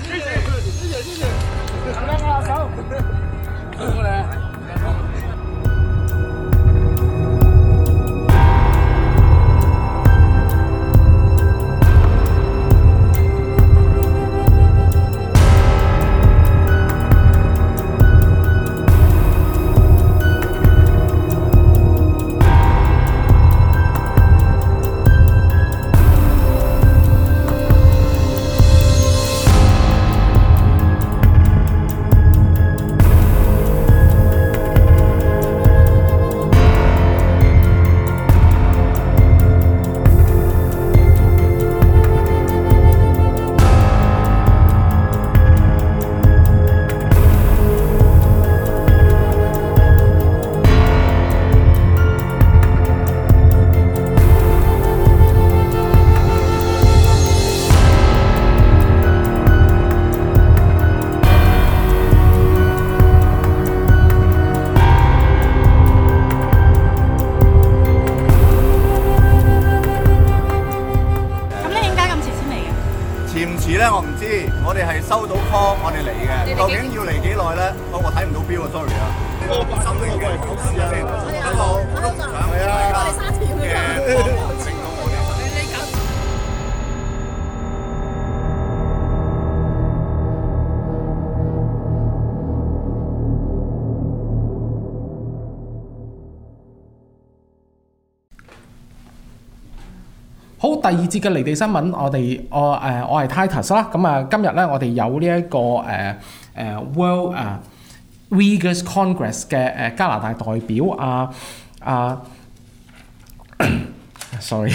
谢谢谢谢谢谢，两个手，过来。好，第 節嘅離地新聞，我哋我誒我係 Titus 啦。咁啊，今日咧我哋有呢、一個誒誒、呃 World 誒、Uyghurs Congress 嘅誒加拿大代表啊啊，sorry。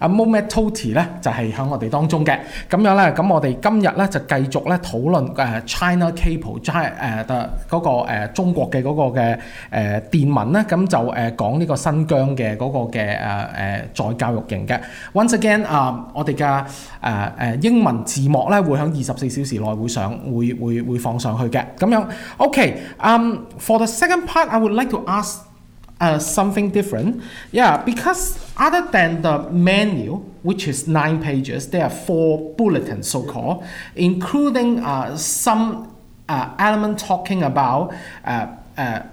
阿 Momet Toti 咧就係、喺我哋當中嘅，咁樣咧，咁我哋今日咧就繼續咧討論誒 China Cable China 誒嘅嗰個、呃、中國嘅嗰個嘅誒、呃、電文咧，咁就誒、呃、講呢個新疆嘅嗰個嘅誒誒再教育營嘅。Once again 啊、我哋嘅誒誒英文字幕咧會喺二十四小時內會上會會會放上去嘅，咁樣 OK。Um, for the second part, I would like to ask uh, something different. Yeah, because other than the menu, which is nine pages, there are four bulletins, so called, including uh, some uh, element talking about. Uh, uh,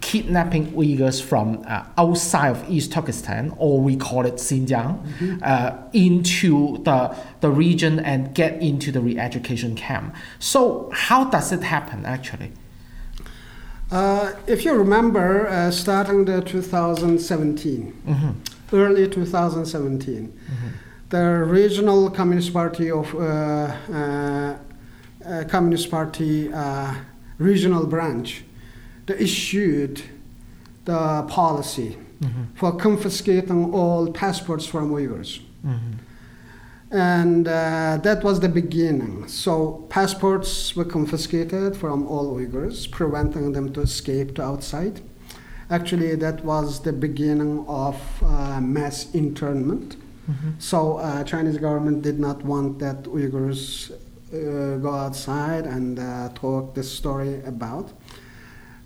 Kidnapping Uyghurs from uh, outside of East Turkestan, or we call it Xinjiang, uh, into the, the region and get into the re education camp. So, how does it happen actually? Uh, if you remember, uh, starting the 2017, early 2017, the regional Communist Party of uh, uh, uh, Communist Party uh, regional branch, they issued the policy for confiscating all passports from Uyghurs. And uh, that was the beginning. So passports were confiscated from all Uyghurs, preventing them to escape to outside. Actually, that was the beginning of uh, mass internment. So uh, Chinese government did not want that Uyghurs uh, go outside and uh, talk this story about.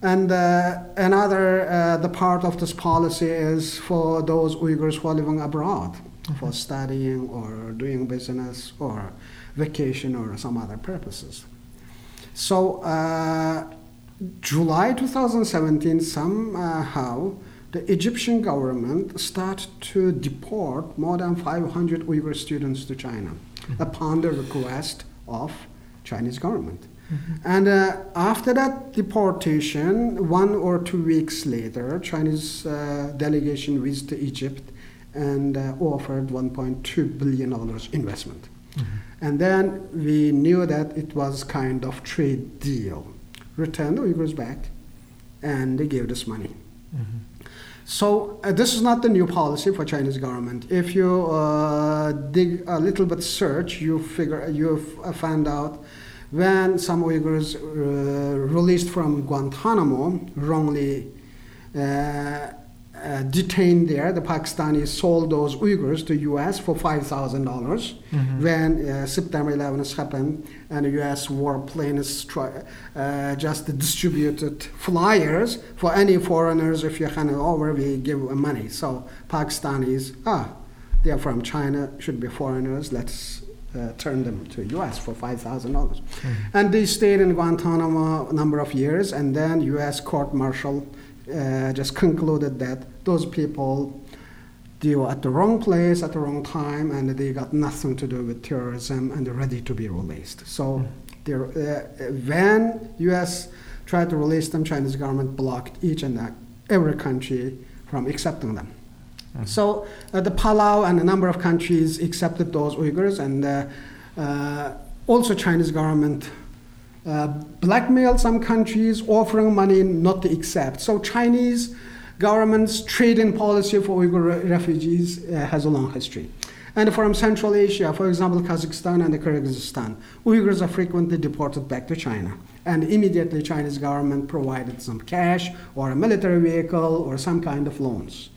And uh, another uh, the part of this policy is for those Uyghurs who are living abroad for studying or doing business or vacation or some other purposes. So uh, July 2017 somehow the Egyptian government started to deport more than 500 Uyghur students to China upon the request of Chinese government. And uh, after that deportation, one or two weeks later, Chinese uh, delegation visited Egypt and uh, offered 1.2 billion dollars investment. And then we knew that it was kind of trade deal. Return the Uyghurs back, and they gave us money. So uh, this is not the new policy for Chinese government. If you uh, dig a little bit search, you figure you f- find out when some Uyghurs uh, released from Guantanamo wrongly uh, detained there, the Pakistanis sold those Uyghurs to U.S. for five thousand dollars when uh, September 11th happened, and the U.S. warplanes try, uh, just distributed flyers for any foreigners. If you hand it over, we give money. So Pakistanis, ah, they are from China, should be foreigners. Let's uh, turn them to U.S. for five thousand dollars, and they stayed in Guantanamo a number of years, and then U.S. court martial uh, just concluded that those people they were at the wrong place at the wrong time, and they got nothing to do with terrorism, and they're ready to be released. So, they're, uh, when U.S. tried to release them, Chinese government blocked each and every country from accepting them. So uh, the Palau and a number of countries accepted those Uyghurs, and uh, uh, also Chinese government uh, blackmailed some countries, offering money not to accept. So Chinese government's trade-in policy for Uyghur refugees uh, has a long history. And from Central Asia, for example, Kazakhstan and Kyrgyzstan, Uyghurs are frequently deported back to China. And immediately, Chinese government provided some cash or a military vehicle or some kind of loans.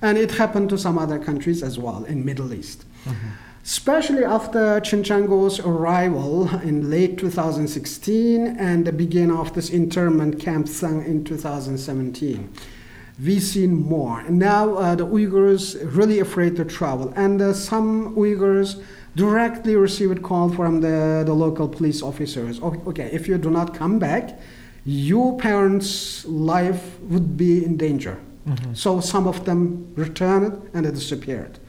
And it happened to some other countries as well in Middle East. Especially after Chen Quanguo's arrival in late 2016 and the beginning of this internment camp in 2017 we've seen more. And now uh, the Uyghurs really afraid to travel, and uh, some Uyghurs directly received call from the, the local police officers. Okay, if you do not come back, your parents' life would be in danger. So some of them returned and they disappeared.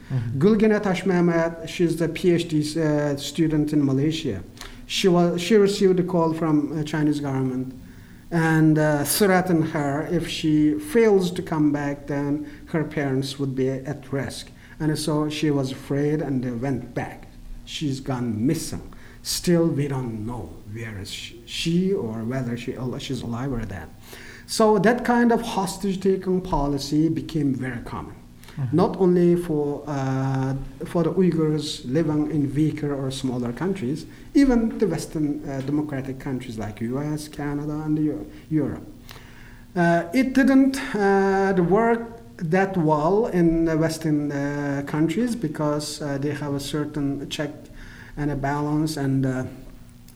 Mehmet, she's a PhD uh, student in Malaysia. She was she received a call from uh, Chinese government and uh, threatened her if she fails to come back, then her parents would be at risk. And so she was afraid and they went back. She's gone missing. Still, we don't know where is she, she or whether she, she's alive or dead. So that kind of hostage-taking policy became very common not only for, uh, for the Uyghurs living in weaker or smaller countries, even the Western uh, democratic countries like US, Canada, and Eu- Europe. Uh, it didn't uh, work that well in the Western uh, countries because uh, they have a certain check and a balance and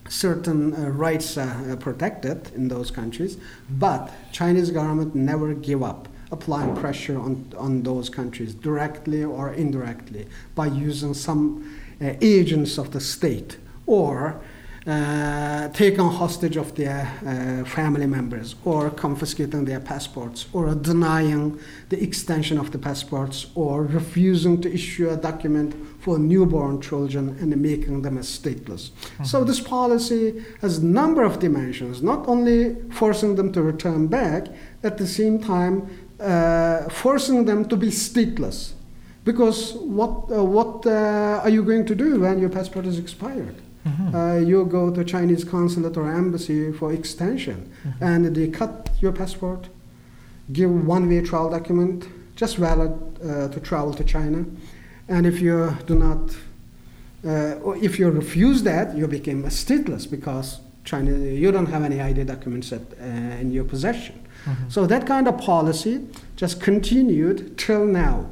certain uh, rights uh, protected in those countries. But Chinese government never give up applying pressure on, on those countries directly or indirectly by using some uh, agents of the state or uh, taking hostage of their uh, family members or confiscating their passports or denying the extension of the passports or refusing to issue a document for newborn children and making them as stateless. So this policy has a number of dimensions, not only forcing them to return back, at the same time uh, forcing them to be stateless. Because what, uh, what uh, are you going to do when your passport is expired? Uh, you go to Chinese consulate or embassy for extension, and they cut your passport, give one-way travel document, just valid uh, to travel to China, and if you do not, uh, or if you refuse that, you become stateless because China, you don't have any ID documents at, uh, in your possession. So that kind of policy just continued till now.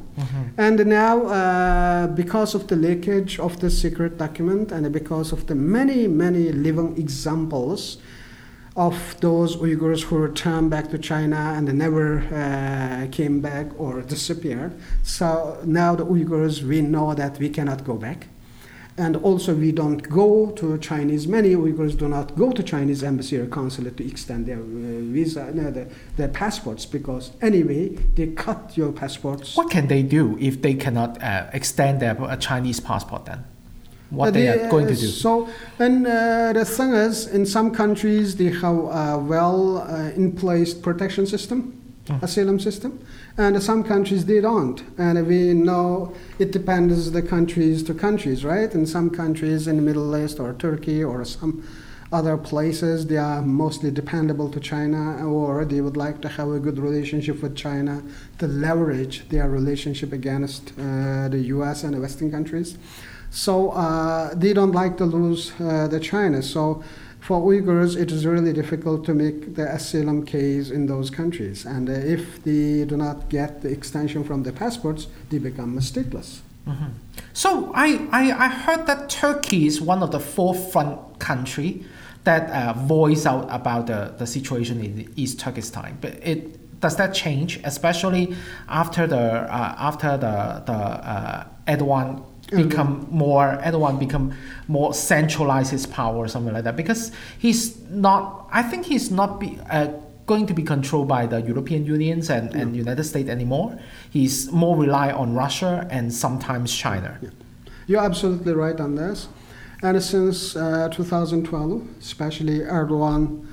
And now, uh, because of the leakage of the secret document and because of the many, many living examples of those Uyghurs who returned back to China and never uh, came back or disappeared, so now the Uyghurs, we know that we cannot go back. And also, we don't go to Chinese. Many Uyghurs do not go to Chinese embassy or consulate to extend their uh, visa, no, their, their passports, because anyway, they cut your passports. What can they do if they cannot uh, extend their uh, Chinese passport then? What Uh, they are going to do? So, and uh, the thing is, in some countries, they have a well uh, in place protection system, Mm. asylum system, and some countries they don't. And we know it depends the countries to countries, right? In some countries in the Middle East or Turkey or some other places, they are mostly dependable to China, or they would like to have a good relationship with China to leverage their relationship against uh, the U.S. and the Western countries. So uh, they don't like to lose uh, the China. So for Uyghurs, it is really difficult to make the asylum case in those countries. And uh, if they do not get the extension from the passports, they become stateless. So I, I, I heard that Turkey is one of the forefront country that uh, voice out about the, the situation in East Turkestan. But it does that change, especially after the uh, after the the uh, Erdogan become more Erdogan become more centralize his power or something like that because he's not I think he's not be, uh, going to be controlled by the European Unions and, and United States anymore. He's more rely on Russia and sometimes China. You're absolutely right on this. And since uh, 2012, especially Erdogan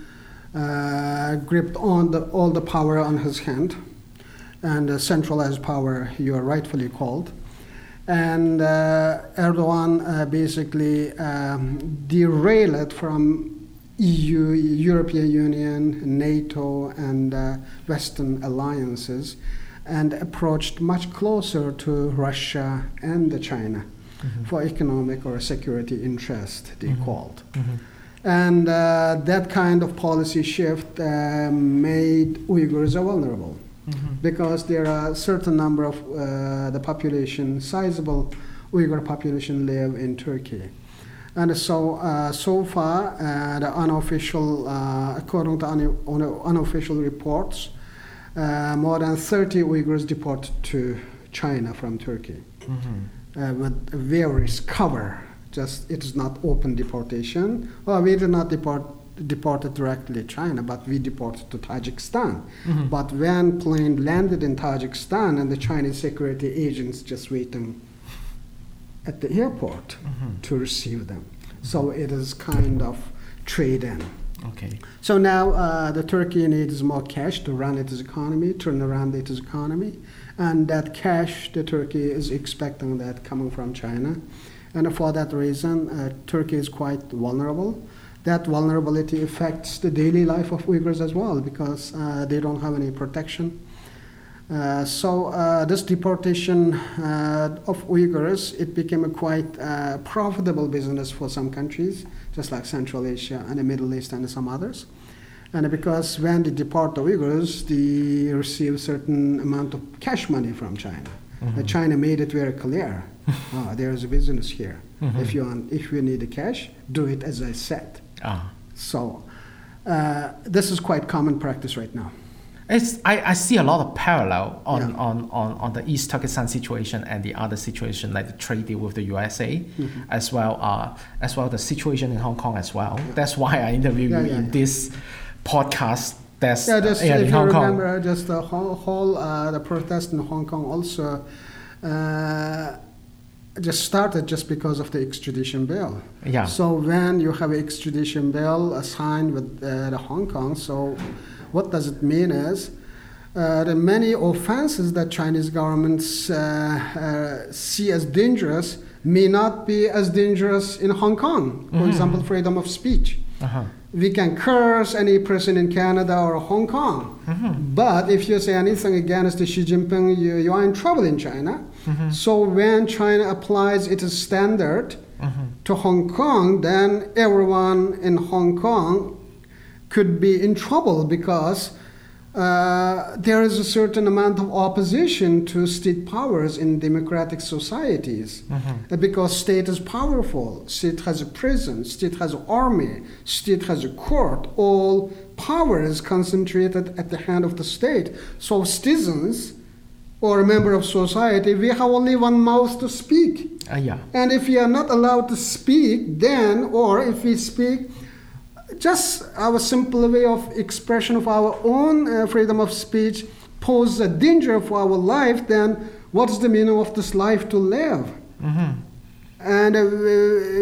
uh, gripped on the, all the power on his hand and centralized power, you are rightfully called. And uh, Erdogan uh, basically um, derailed from EU, European Union, NATO, and uh, Western alliances and approached much closer to Russia and China for economic or security interest, they called. And uh, that kind of policy shift uh, made Uyghurs vulnerable because there are a certain number of uh, the population, sizable Uyghur population, live in Turkey. And so, uh, so far, uh, the unofficial, uh, according to un- un- unofficial reports, uh, more than 30 Uyghurs deported to China from Turkey uh, with various cover. Just it is not open deportation. Well, we did not deport deported directly to China, but we deported to Tajikistan. But when plane landed in Tajikistan, and the Chinese security agents just waiting at the airport to receive them. So it is kind of trade in. Okay. So now uh, the Turkey needs more cash to run its economy, turn around its economy, and that cash, the Turkey is expecting that coming from China, and for that reason, uh, Turkey is quite vulnerable. That vulnerability affects the daily life of Uyghurs as well because uh, they don't have any protection. Uh, so uh, this deportation uh, of Uyghurs, it became a quite uh, profitable business for some countries, just like Central Asia and the Middle East and some others. And because when they deport the Uyghurs, they receive certain amount of cash money from China. Uh, China made it very clear. "Ah, there is a business here. If you want, if you need the cash, do it as I said. Ah. So uh, this is quite common practice right now. It's, I, I see a lot of parallel on, Yeah. on, on, on the East Turkestan situation and the other situation like the trade deal with the USA Mm-hmm. as well uh, as well the situation in Hong Kong as well. That's why I interview Yeah, you yeah, in yeah. this podcast. That's Yeah, just uh, if in you Hong Kong. remember, just the whole, whole uh, the protest in Hong Kong also uh, just started just because of the extradition bill. Yeah. So when you have an extradition bill signed with uh, the Hong Kong, so what does it mean is uh, the many offenses that Chinese governments uh, uh, see as dangerous may not be as dangerous in Hong Kong. For example, freedom of speech Uh-huh. we can curse any person in Canada or Hong Kong. Mm-hmm. But if you say anything against Xi Jinping, you, you are in trouble in China. Mm-hmm. So when China applies its standard mm-hmm. to Hong Kong, then everyone in Hong Kong could be in trouble because uh, there is a certain amount of opposition to state powers in democratic societies Uh, because state is powerful. State has a prison state has an army state has a court. All power is concentrated at the hand of the state. So citizens or a member of society we have only one mouth to speak. Uh, yeah. and if we are not allowed to speak, then, or if we speak, just our simple way of expression of our own uh, freedom of speech pose a danger for our life, then what is the meaning of this life to live? And uh,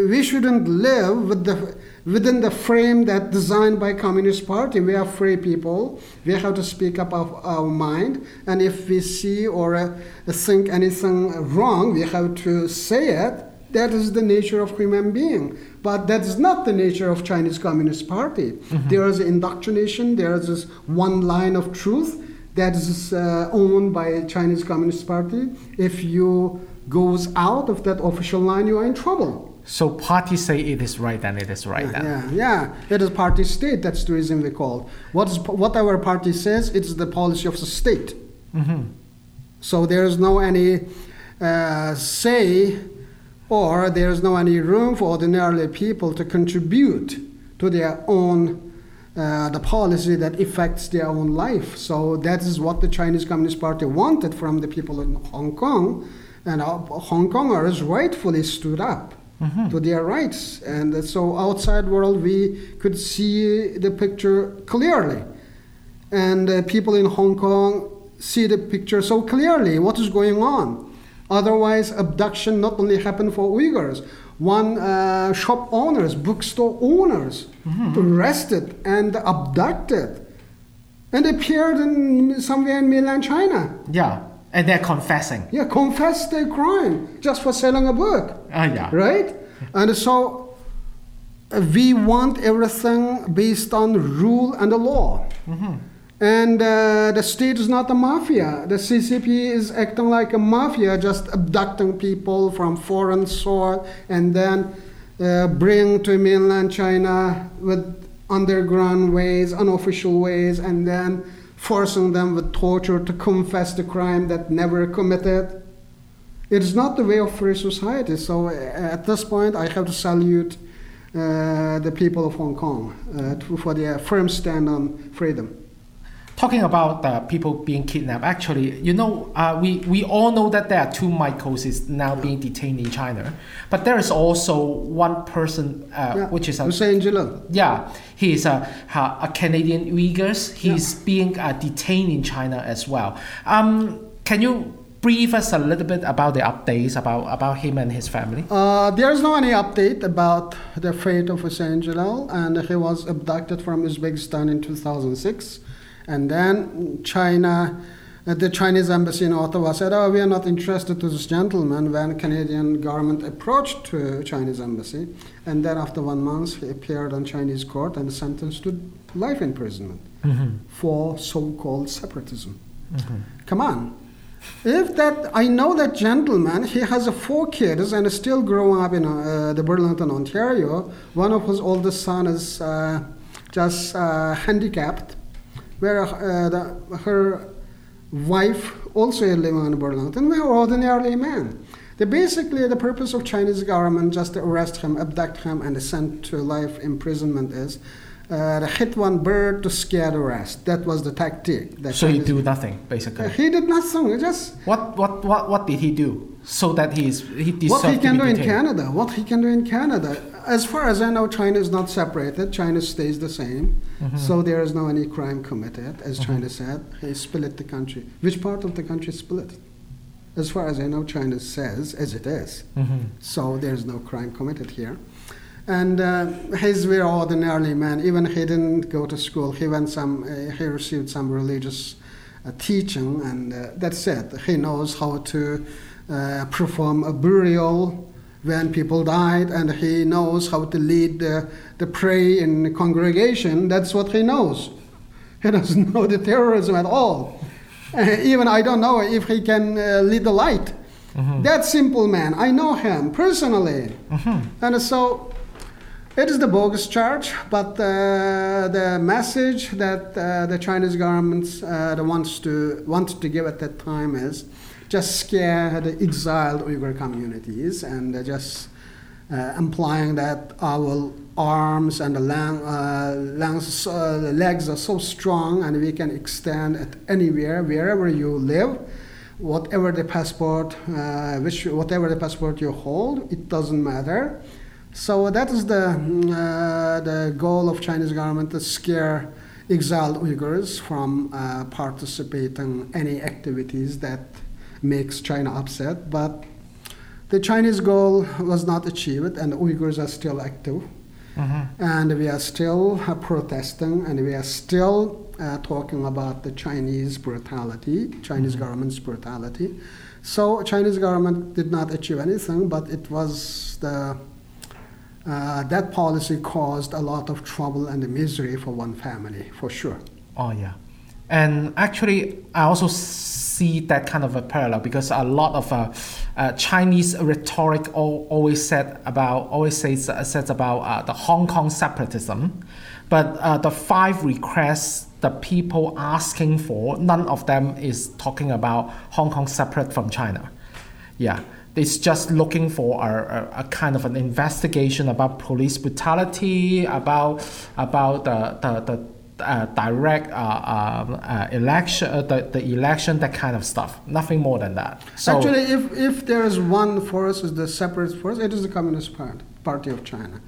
we shouldn't live with the, within the frame that designed by Communist Party. We are free people. We have to speak up of our mind. And if we see or uh, think anything wrong, we have to say it. That is the nature of human being. But that is not the nature of Chinese Communist Party. There is indoctrination. There is this one line of truth that is uh, owned by Chinese Communist Party. If you goes out of that official line, you are in trouble. So party say it is right, then it is right. then. Yeah, yeah. It is party state. That's the reason we call. What is what our party says? It's the policy of the state. So there is no any uh, say, or there is no any room for ordinary people to contribute to their own. Uh, the policy that affects their own life. So that is what the Chinese Communist Party wanted from the people in Hong Kong, And uh, Hong Kongers rightfully stood up to their rights. And so outside world, we could see the picture clearly. And uh, people in Hong Kong see the picture so clearly, what is going on. Otherwise, abduction not only happened for Uyghurs, one uh, shop owners, bookstore owners, arrested and abducted, and appeared in somewhere in mainland China. Yeah, and they're confessing. Yeah, confessed their crime just for selling a book, Ah, yeah. right? And so uh, we want everything based on rule and the law. And uh, the state is not a mafia. The CCP is acting like a mafia, just abducting people from foreign soil and then uh, bring to mainland China with underground ways, unofficial ways, and then forcing them with torture to confess the crime that never committed. It is not the way of free society. So uh, at this point, I have to salute uh, the people of Hong Kong uh, for their firm stand on freedom. Talking about uh, people being kidnapped, actually, you know, uh, we, we all know that there are two Michaels is now being detained in China, but there is also one person, uh, Yeah, which is a Huseyin yeah, he is a, a a Canadian Uyghurs. He's being uh, detained in China as well. Um, can you brief us a little bit about the updates about, about him and his family? Uh, there is no any update about the fate of Huseyin Celil, and he was abducted from Uzbekistan in 2006. And then China, uh, the Chinese embassy in Ottawa said, "Oh, we are not interested to this gentleman." When Canadian government approached to Chinese embassy, and then after one month, he appeared on Chinese court and sentenced to life imprisonment for so-called separatism. Come on. If that, I know that gentleman, he has four kids and is still growing up in uh, the Burlington, Ontario. One of his oldest son is uh, just uh, handicapped, where uh, the, her wife also living in Burlington. We are ordinarily men. The, basically, the purpose of Chinese government just to arrest him, abduct him, and send to life imprisonment is uh, to hit one bird to scare the rest. That was the tactic. that So he Chinese- do nothing basically. he did nothing. Just What what what what did he do so that he's he what he can do in? Canada. What he can do in Canada. As far as I know, China is not separated. China stays the same. Mm-hmm. So there is no any crime committed, as China said. He split the country. Which part of the country split? As far as I know, China says as it is. Mhm. So there's no crime committed here. And uh, he's very ordinarily man. Even he didn't go to school. He went some. Uh, he received some religious uh, teaching, and uh, that's it. He knows how to uh, perform a burial when people died, and he knows how to lead the, the prayer in the congregation. That's what he knows. He doesn't know the terrorism at all. Uh, even I don't know if he can uh, lead the light. That simple man, I know him personally. And so it is the bogus charge, but uh, the message that uh, the Chinese government uh, wants to wants to give at that time is just scare the exiled Uyghur communities and just uh, implying that our arms and the lang, uh, langs, uh, legs are so strong and we can extend it anywhere, wherever you live, whatever the passport, uh, which whatever the passport you hold, it doesn't matter. So that is the mm, uh, the goal of Chinese government to scare exiled Uyghurs from uh, participating any activities that makes China upset. But the Chinese goal was not achieved, and the Uyghurs are still active, and we are still uh, protesting, and we are still uh, talking about the Chinese brutality, Chinese government's brutality. So Chinese government did not achieve anything, but it was the uh, that policy caused a lot of trouble and misery for one family, for sure. Oh yeah, and actually, I also see that kind of a parallel because a lot of uh, uh, Chinese rhetoric al- always said about always says uh, says about uh, the Hong Kong separatism, but uh, the five requests the people asking for, none of them is talking about Hong Kong separate from China. Yeah, it's just looking for a, a, a kind of an investigation about police brutality, about about the the, the, uh, direct uh, um, uh, election, uh, the, the election, that kind of stuff. Nothing more than that. So, Actually, if, if there is one force, is the separate force, it is the Communist Party, Party of China.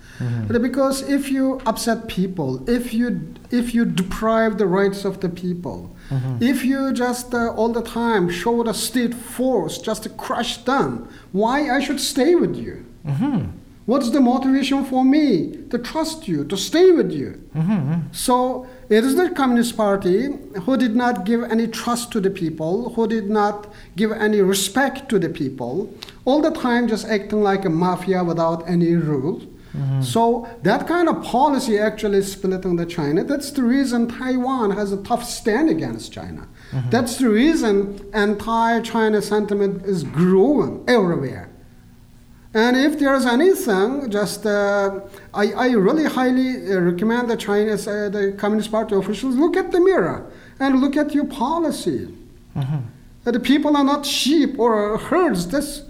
But Because if you upset people, if you if you deprive the rights of the people, if you just uh, all the time show the state force just to crush them, why I should stay with you? What's the motivation for me to trust you, to stay with you? So it is the Communist Party who did not give any trust to the people, who did not give any respect to the people, all the time just acting like a mafia without any rule. So that kind of policy actually is splitting the China. That's the reason Taiwan has a tough stand against China. That's the reason anti-China sentiment is growing everywhere. And if there's anything, just uh, I, I really highly uh, recommend the Chinese, uh, the Communist Party officials look at the mirror and look at your policy. That the people are not sheep or herds. This,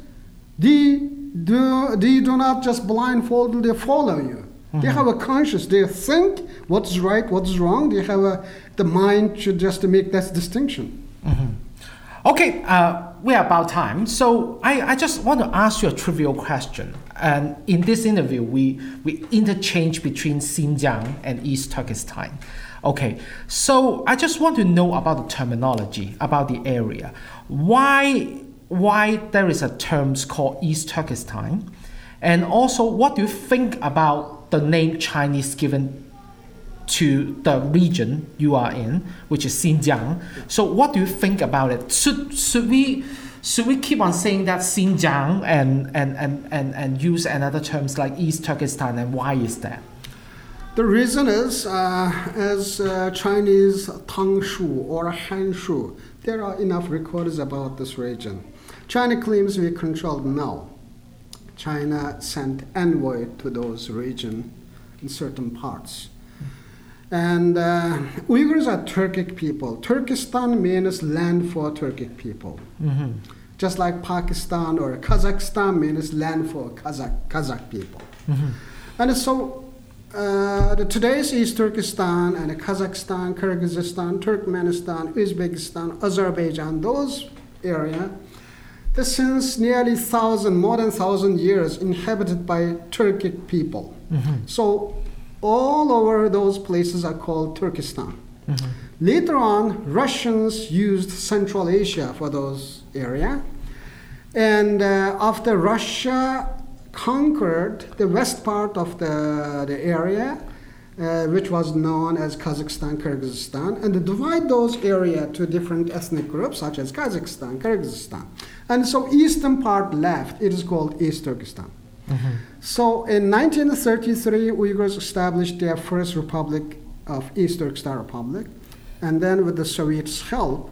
they do, they do not just blindfold, they follow you. They have a conscience. They think what's right, what's wrong. They have a, the mind to just to make that distinction. Okay, uh, we're about time. So I, I just want to ask you a trivial question. And in this interview, we, we interchange between Xinjiang and East Turkestan. Okay, so I just want to know about the terminology, about the area. Why, why there is a term called East Turkestan? And also, what do you think about the name Chinese given to the region you are in, which is Xinjiang. So, what do you think about it? Should should we should we keep on saying that Xinjiang and and and and, and use another terms like East Turkestan, and why is that? The reason is, uh, as uh, Chinese Tangshu or Hanshu, there are enough records about this region. China claims we control now. China sent envoy to those region in certain parts. And uh, Uyghurs are Turkic people. Turkestan means land for Turkic people. Just like Pakistan or Kazakhstan means land for Kazakh, Kazakh people. And so uh, the today's East Turkestan and Kazakhstan, Kyrgyzstan, Turkmenistan, Uzbekistan, Azerbaijan, those area, they since nearly thousand, more than thousand years, inhabited by Turkic people. So all over those places are called Turkestan. Later on, Russians used Central Asia for those area, and uh, after Russia conquered the west part of the, the area, uh, which was known as Kazakhstan, Kyrgyzstan, and they divide those area to different ethnic groups such as Kazakhstan, Kyrgyzstan. And so eastern part left, it is called East Turkestan. So in 1933, Uyghurs established their first republic of East Turkestan Republic, and then with the Soviets' help,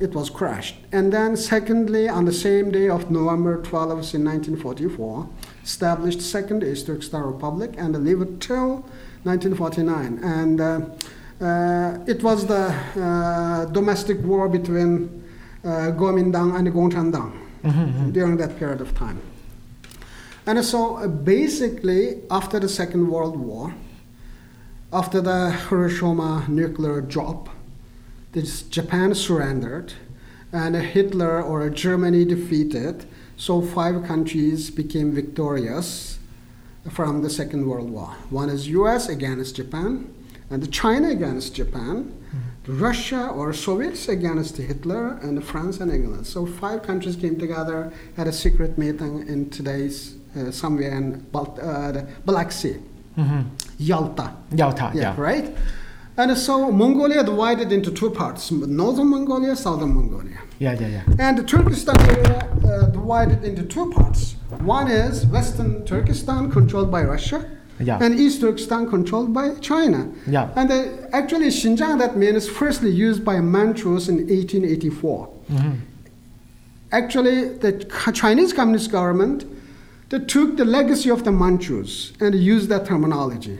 it was crushed. And then secondly, on the same day of November 12th in 1944, established Second East Turkestan Republic and lived till 1949. And uh, uh, it was the uh, domestic war between uh, Kuomintang and Gongchandang during that period of time. And so uh, basically, after the Second World War, after the Hiroshima nuclear drop, this Japan surrendered and Hitler or Germany defeated. So five countries became victorious from the Second World War. One is US against Japan, and China against Japan, Russia or Soviets against Hitler, and France and England. So five countries came together at a secret meeting in today's somewhere in Balt- uh, the Black Sea, Yalta. Yalta, Yeah, yeah. right. And so Mongolia divided into two parts: Northern Mongolia, Southern Mongolia. Yeah, yeah, yeah. And the Turkestan area uh, divided into two parts. One is Western Turkestan, controlled by Russia, Yeah. and East Turkestan, controlled by China. Yeah. And uh, actually, Xinjiang, that means firstly used by Manchus in 1884. Actually, the Chinese Communist government they took the legacy of the Manchus and used that terminology.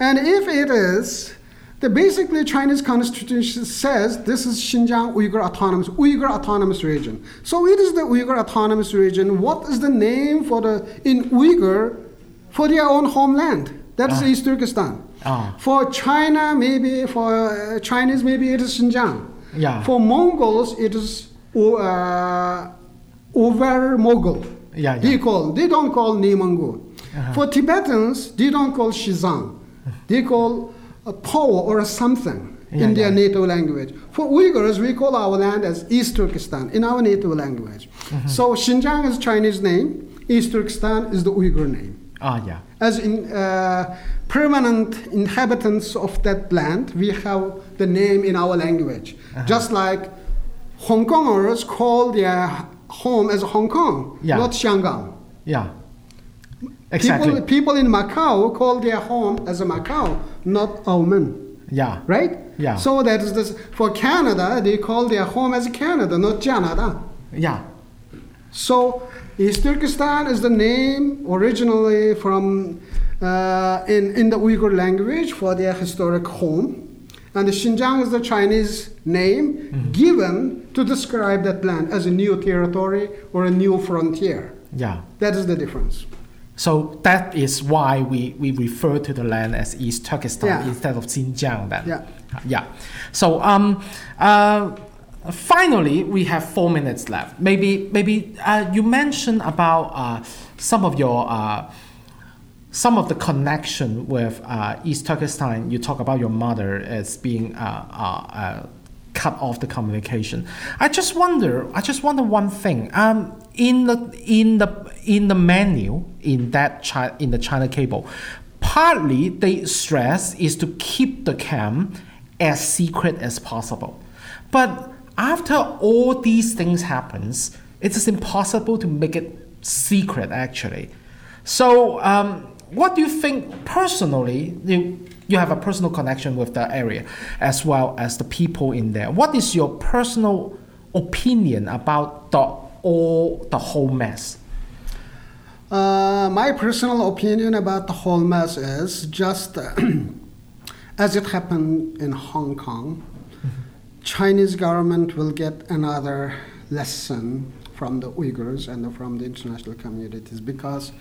And if it is, the basically Chinese constitution says this is Xinjiang Uyghur Autonomous Uyghur Autonomous Region. So it is the Uyghur Autonomous Region. What is the name for the in Uyghur for their own homeland? That is Ah. East Turkestan. Ah. For China, maybe for uh, Chinese, maybe it is Xinjiang. Yeah. For Mongols, it is uh, over Mogul. Yeah, They yeah. call. They don't call Neimenggu. Uh-huh. For Tibetans, they don't call Xizang. They call a Pawa or a something Yeah, in their yeah. native language. For Uyghurs, we call our land as East Turkestan in our native language. Mm-hmm. So Xinjiang is Chinese name. East Turkestan is the Uyghur name Ah, yeah. as in uh, permanent inhabitants of that land, we have the name in our language. Uh-huh. Just like Hong Kongers call their home as Hong Kong, Yeah. not Shanghai. Yeah. Exactly. People, people in Macau call their home as a Macau, not Aomen, yeah. right? Yeah. So that is this. For Canada, they call their home as Canada, not Canada. Yeah. So East Turkestan is the name originally from uh, in, in the Uyghur language for their historic home. And the Xinjiang is the Chinese name given to describe that land as a new territory or a new frontier. Yeah. That is the difference. So that is why we, we refer to the land as East Turkestan Yeah. instead of Xinjiang then. Yeah. Yeah. So um uh finally we have four minutes left. Maybe maybe uh, you mentioned about uh, some of your uh, some of the connection with uh, East Turkestan. You talk about your mother as being uh, uh, uh, cut off the communication. I just wonder. I just wonder one thing. Um, in the in the in the menu in that chi- in the China cable, partly they stress is to keep the camp as secret as possible, but after all these things happens, it is impossible to make it secret actually. So, um, what do you think personally? You, you have a personal connection with the area as well as the people in there. What is your personal opinion about the all the whole mess? Uh, my personal opinion about the whole mess is just uh, as it happened in Hong Kong, Chinese government will get another lesson from the Uyghurs and from the international communities because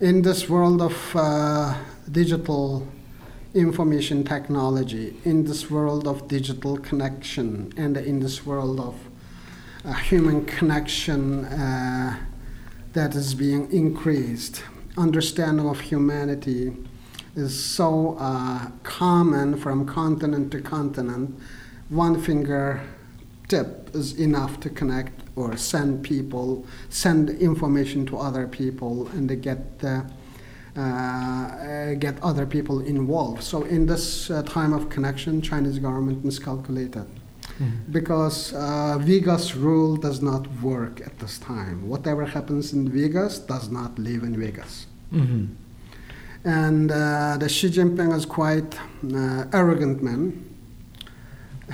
in this world of uh, digital information technology, in this world of digital connection, and in this world of uh, human connection uh, that is being increased, understanding of humanity is so uh, common from continent to continent. One finger tip is enough to connect or send people, send information to other people, and they get uh, uh, get other people involved. So in this uh, time of connection, Chinese government miscalculated because uh, Vegas rule does not work at this time. Whatever happens in Vegas does not live in Vegas. Mm-hmm. And uh, the Xi Jinping is quite uh, arrogant man.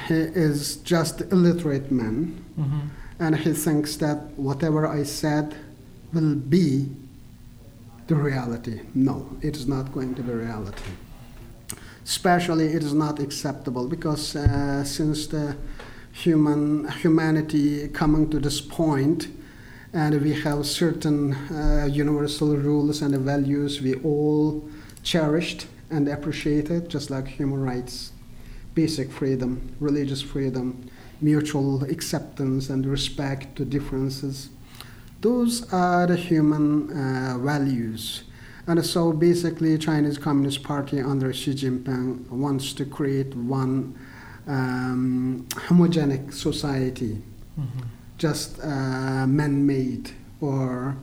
He is just illiterate man, Mm-hmm. And he thinks that whatever I said will be the reality. No, it is not going to be reality. Especially, it is not acceptable because uh, since the human humanity coming to this point, and we have certain uh, universal rules and values we all cherished and appreciated, just like human rights, basic freedom, religious freedom, mutual acceptance and respect to differences. Those are the human uh, values. And so basically, Chinese Communist Party under Xi Jinping wants to create one um, homogenic society, just uh, man-made or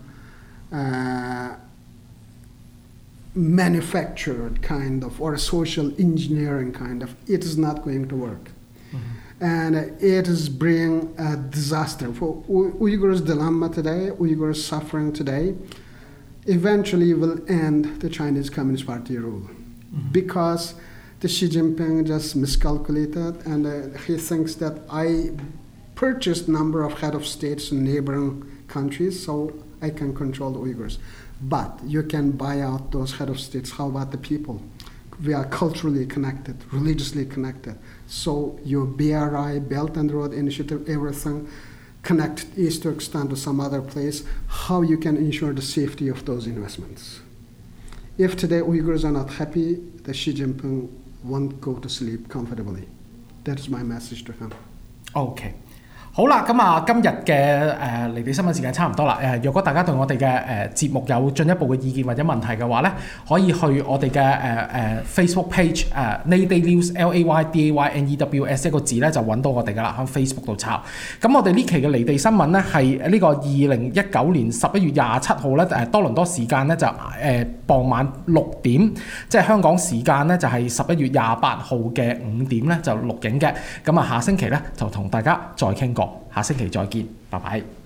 uh, manufactured kind of, or social engineering kind of. It is not going to work and it is bringing a disaster for Uyghurs' dilemma today, Uyghurs' suffering today. Eventually, will end the Chinese Communist Party rule because the Xi Jinping just miscalculated, and uh, he thinks that I purchased number of head of states in neighboring countries, so I can control the Uyghurs. But you can buy out those head of states. How about the people? We are culturally connected, religiously connected. So your BRI, Belt and Road Initiative, everything, connect East Turkestan to some other place. How you can ensure the safety of those investments? if today Uyghurs are not happy, the Xi Jinping won't go to sleep comfortably. That is my message to him. OK。好啦，咁啊，今日嘅誒離地新聞時間差唔多啦。誒、若果大家對我哋嘅誒節目有進一步嘅意見或者問題嘅話咧，可以去我哋嘅誒誒 Facebook page 誒 Lady News L A Y D A Y N E W S 一個字咧就揾到我哋噶啦，喺 Facebook 度抄。咁我哋呢期嘅離地新聞咧係呢個二零一九年十一月廿七號咧誒多倫多時間咧就誒、傍晚六點，即係香港時間咧就係十一月廿八號嘅五點咧就錄影嘅。咁啊，下星期咧就同大家再傾過， 下星期再見，拜拜。